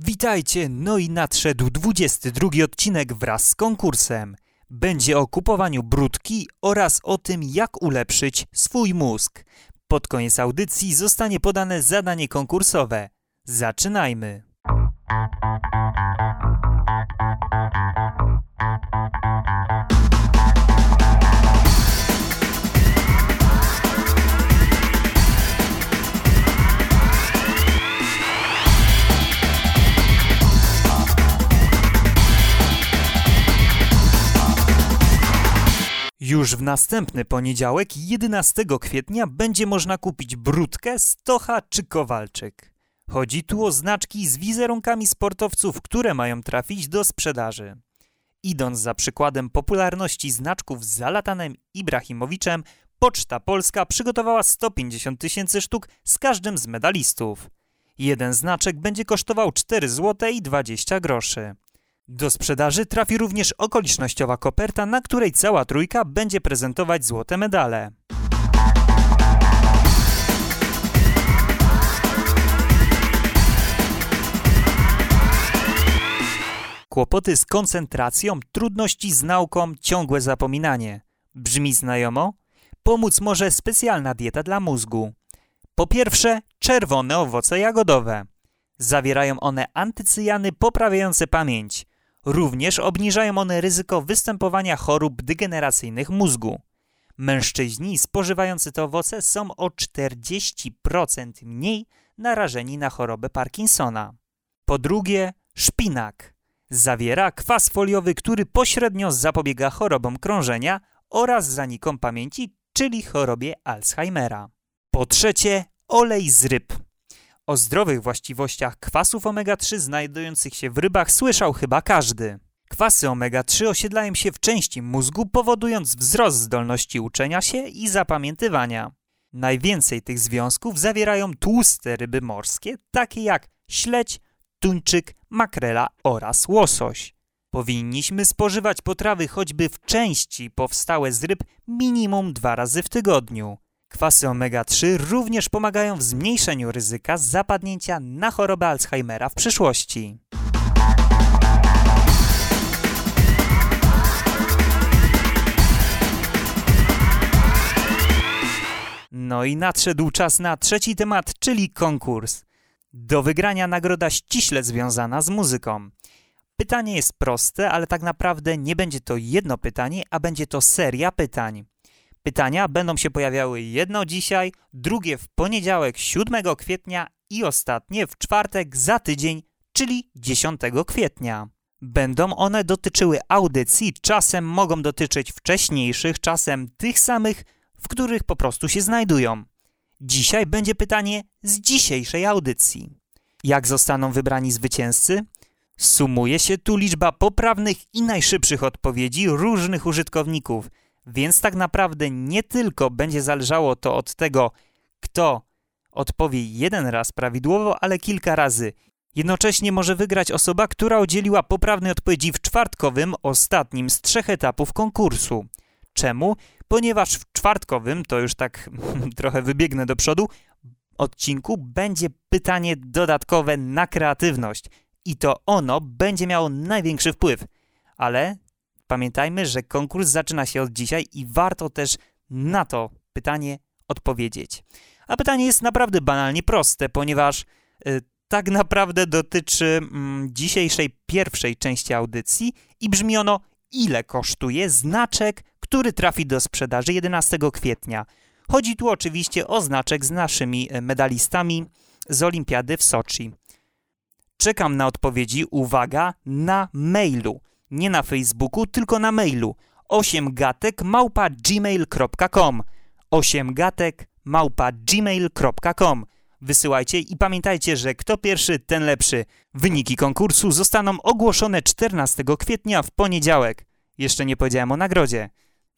Witajcie, no i nadszedł 22 odcinek wraz z konkursem. Będzie o kupowaniu brudki oraz o tym, jak ulepszyć swój mózg. Pod koniec audycji zostanie podane zadanie konkursowe. Zaczynajmy! Już w następny poniedziałek, 11 kwietnia, będzie można kupić brudkę, stocha czy kowalczyk. Chodzi tu o znaczki z wizerunkami sportowców, które mają trafić do sprzedaży. Idąc za przykładem popularności znaczków z Zalatanem Ibrahimowiczem, Poczta Polska przygotowała 150 tysięcy sztuk z każdym z medalistów. Jeden znaczek będzie kosztował 4 zł i 20 groszy. Do sprzedaży trafi również okolicznościowa koperta, na której cała trójka będzie prezentować złote medale. Kłopoty z koncentracją, trudności z nauką, ciągłe zapominanie. Brzmi znajomo? Pomóc może specjalna dieta dla mózgu. Po pierwsze, czerwone owoce jagodowe. Zawierają one antycyjany poprawiające pamięć. Również obniżają one ryzyko występowania chorób degeneracyjnych mózgu. Mężczyźni spożywający te owoce są o 40% mniej narażeni na chorobę Parkinsona. Po drugie, szpinak. Zawiera kwas foliowy, który pośrednio zapobiega chorobom krążenia oraz zanikom pamięci, czyli chorobie Alzheimera. Po trzecie, olej z ryb. O zdrowych właściwościach kwasów omega-3 znajdujących się w rybach słyszał chyba każdy. Kwasy omega-3 osiedlają się w części mózgu, powodując wzrost zdolności uczenia się i zapamiętywania. Najwięcej tych związków zawierają tłuste ryby morskie, takie jak śledź, tuńczyk, makrela oraz łosoś. Powinniśmy spożywać potrawy choćby w części powstałe z ryb minimum dwa razy w tygodniu. Kwasy omega-3 również pomagają w zmniejszeniu ryzyka zapadnięcia na chorobę Alzheimera w przyszłości. No i nadszedł czas na trzeci temat, czyli konkurs. Do wygrania nagroda ściśle związana z muzyką. Pytanie jest proste, ale tak naprawdę nie będzie to jedno pytanie, a będzie to seria pytań. Pytania będą się pojawiały jedno dzisiaj, drugie w poniedziałek 7 kwietnia i ostatnie w czwartek za tydzień, czyli 10 kwietnia. Będą one dotyczyły audycji, czasem mogą dotyczyć wcześniejszych, czasem tych samych, w których po prostu się znajdują. Dzisiaj będzie pytanie z dzisiejszej audycji. Jak zostaną wybrani zwycięzcy? Sumuje się tu liczba poprawnych i najszybszych odpowiedzi różnych użytkowników – więc tak naprawdę nie tylko będzie zależało to od tego, kto odpowie jeden raz prawidłowo, ale kilka razy. Jednocześnie może wygrać osoba, która udzieliła poprawnej odpowiedzi w czwartkowym, ostatnim z trzech etapów konkursu. Czemu? Ponieważ w czwartkowym, to już tak trochę wybiegnę do przodu, odcinku będzie pytanie dodatkowe na kreatywność. I to ono będzie miało największy wpływ. Ale Pamiętajmy, że konkurs zaczyna się od dzisiaj i warto też na to pytanie odpowiedzieć. A pytanie jest naprawdę banalnie proste, ponieważ y, tak naprawdę dotyczy y, dzisiejszej pierwszej części audycji i brzmi ono: ile kosztuje znaczek, który trafi do sprzedaży 11 kwietnia? Chodzi tu oczywiście o znaczek z naszymi y, medalistami z Olimpiady w Soczi. Czekam na odpowiedzi, uwaga, na mailu nie na Facebooku, tylko na mailu 8gatek małpa gmail.com 8gatek małpa gmail.com Wysyłajcie i pamiętajcie, że kto pierwszy, ten lepszy. Wyniki konkursu zostaną ogłoszone 14 kwietnia w poniedziałek. Jeszcze nie powiedziałem o nagrodzie.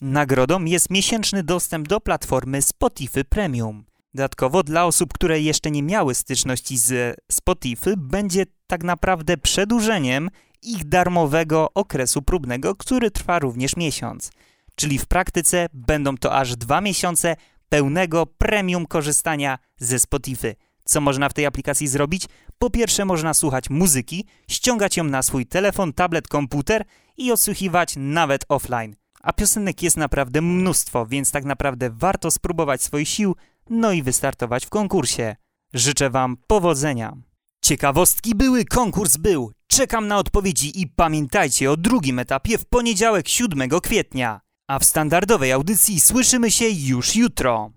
Nagrodą jest miesięczny dostęp do platformy Spotify Premium. Dodatkowo dla osób, które jeszcze nie miały styczności z Spotify, będzie tak naprawdę przedłużeniem ich darmowego okresu próbnego, który trwa również miesiąc. Czyli w praktyce będą to aż dwa miesiące pełnego premium korzystania ze Spotify. Co można w tej aplikacji zrobić? Po pierwsze można słuchać muzyki, ściągać ją na swój telefon, tablet, komputer i odsłuchiwać nawet offline. A piosenek jest naprawdę mnóstwo, więc tak naprawdę warto spróbować swoich sił, no i wystartować w konkursie. Życzę Wam powodzenia. Ciekawostki były, konkurs był. Czekam na odpowiedzi i pamiętajcie o drugim etapie w poniedziałek 7 kwietnia. A w standardowej audycji słyszymy się już jutro.